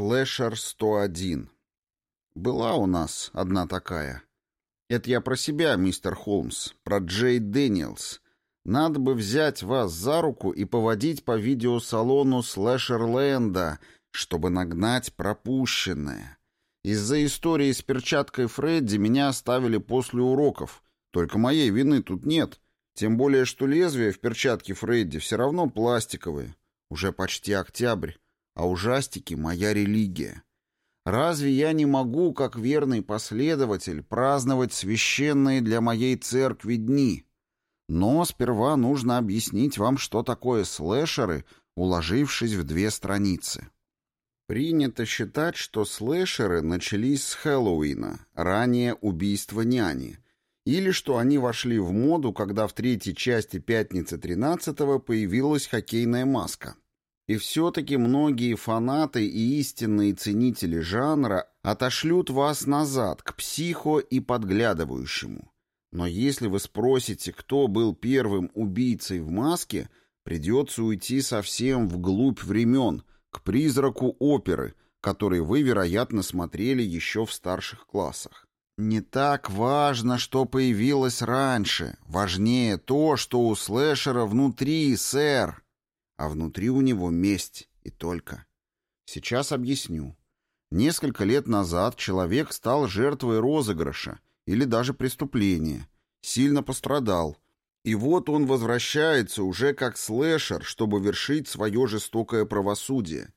Слэшер 101. Была у нас одна такая. Это я про себя, мистер Холмс, про Джейд Дэниелс. Надо бы взять вас за руку и поводить по видеосалону Слэшерленда, чтобы нагнать пропущенное. Из-за истории с перчаткой Фредди меня оставили после уроков. Только моей вины тут нет. Тем более, что лезвия в перчатке Фредди все равно пластиковые. Уже почти октябрь а ужастики — моя религия. Разве я не могу, как верный последователь, праздновать священные для моей церкви дни? Но сперва нужно объяснить вам, что такое слэшеры, уложившись в две страницы. Принято считать, что слэшеры начались с Хэллоуина, ранее убийство няни, или что они вошли в моду, когда в третьей части «Пятницы 13-го» появилась хоккейная маска. И все-таки многие фанаты и истинные ценители жанра отошлют вас назад, к психо и подглядывающему. Но если вы спросите, кто был первым убийцей в маске, придется уйти совсем вглубь времен, к призраку оперы, который вы, вероятно, смотрели еще в старших классах. Не так важно, что появилось раньше. Важнее то, что у слэшера внутри, сэр а внутри у него месть и только. Сейчас объясню. Несколько лет назад человек стал жертвой розыгрыша или даже преступления, сильно пострадал, и вот он возвращается уже как слэшер, чтобы вершить свое жестокое правосудие.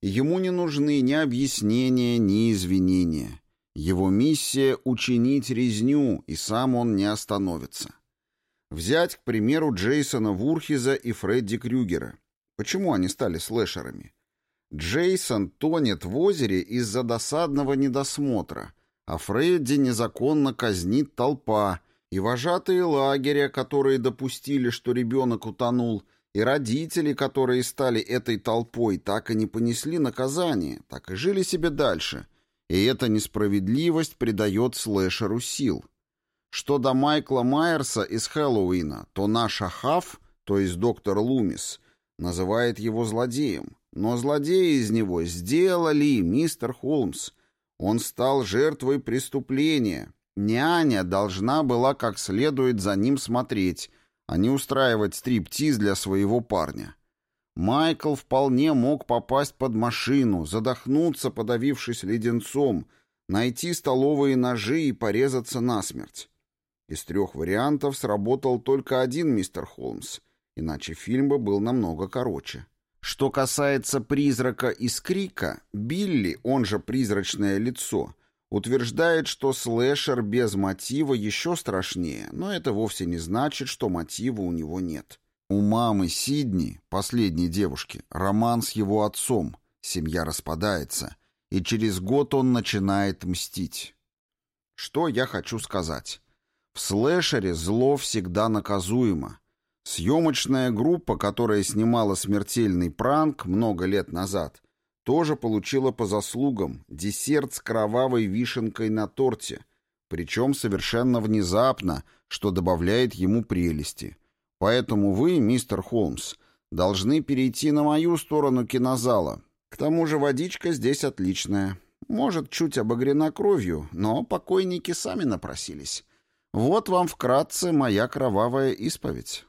Ему не нужны ни объяснения, ни извинения. Его миссия — учинить резню, и сам он не остановится. Взять, к примеру, Джейсона Вурхиза и Фредди Крюгера. Почему они стали слэшерами? Джейсон тонет в озере из-за досадного недосмотра, а Фредди незаконно казнит толпа, и вожатые лагеря, которые допустили, что ребенок утонул, и родители, которые стали этой толпой, так и не понесли наказание, так и жили себе дальше. И эта несправедливость придает слэшеру сил. Что до Майкла Майерса из Хэллоуина, то наша Хаф, то есть доктор Лумис, называет его злодеем. Но злодея из него сделали, мистер Холмс. Он стал жертвой преступления. Няня должна была как следует за ним смотреть, а не устраивать стриптиз для своего парня. Майкл вполне мог попасть под машину, задохнуться, подавившись леденцом, найти столовые ножи и порезаться насмерть. Из трех вариантов сработал только один мистер Холмс — иначе фильм бы был намного короче. Что касается призрака из Крика, Билли, он же призрачное лицо, утверждает, что слэшер без мотива еще страшнее, но это вовсе не значит, что мотива у него нет. У мамы Сидни, последней девушки, роман с его отцом, семья распадается, и через год он начинает мстить. Что я хочу сказать? В слэшере зло всегда наказуемо, Съемочная группа, которая снимала смертельный пранк много лет назад, тоже получила по заслугам десерт с кровавой вишенкой на торте, причем совершенно внезапно, что добавляет ему прелести. Поэтому вы, мистер Холмс, должны перейти на мою сторону кинозала. К тому же водичка здесь отличная. Может, чуть обогрена кровью, но покойники сами напросились. Вот вам вкратце моя кровавая исповедь.